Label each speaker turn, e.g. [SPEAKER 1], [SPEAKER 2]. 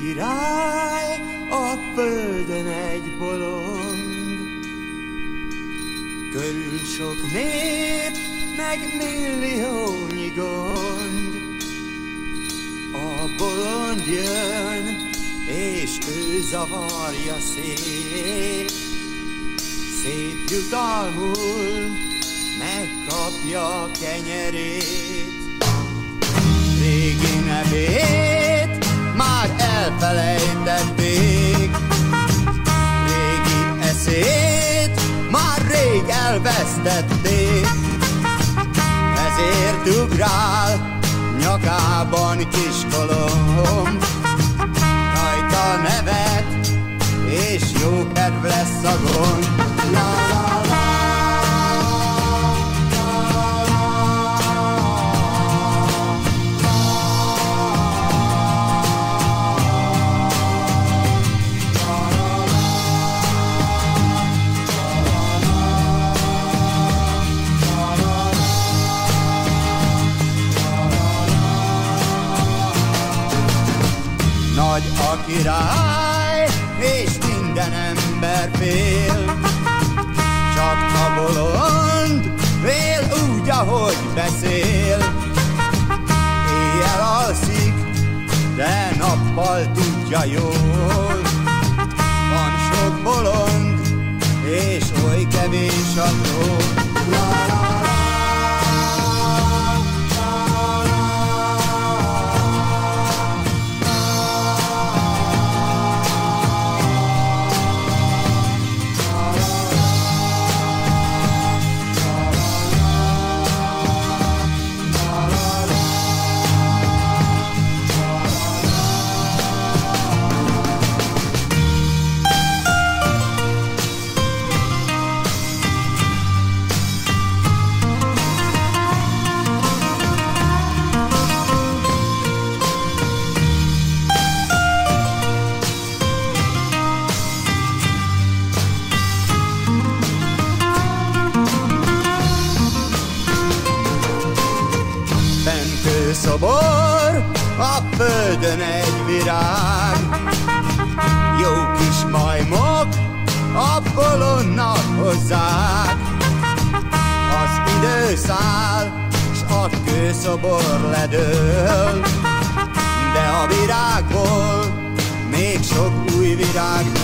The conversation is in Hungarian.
[SPEAKER 1] király, a földön egy bolond. Körül sok nép, meg milliónyi gond. A bolond jön, és ő zavarja szét. Szép jutalmul megkapja kenyerét. Régi nevét that day. Nagy a király, és minden ember fél. Csak a bolond fél úgy, ahogy beszél. Éjjel alszik, de nappal tudja jól. Van sok bolond, és oly kevés a tó. szobor, a földön egy virág. Jó kis majmok, a bolondnak hozzák. Az idő száll, s a kőszobor ledől, de a virágból még sok új virág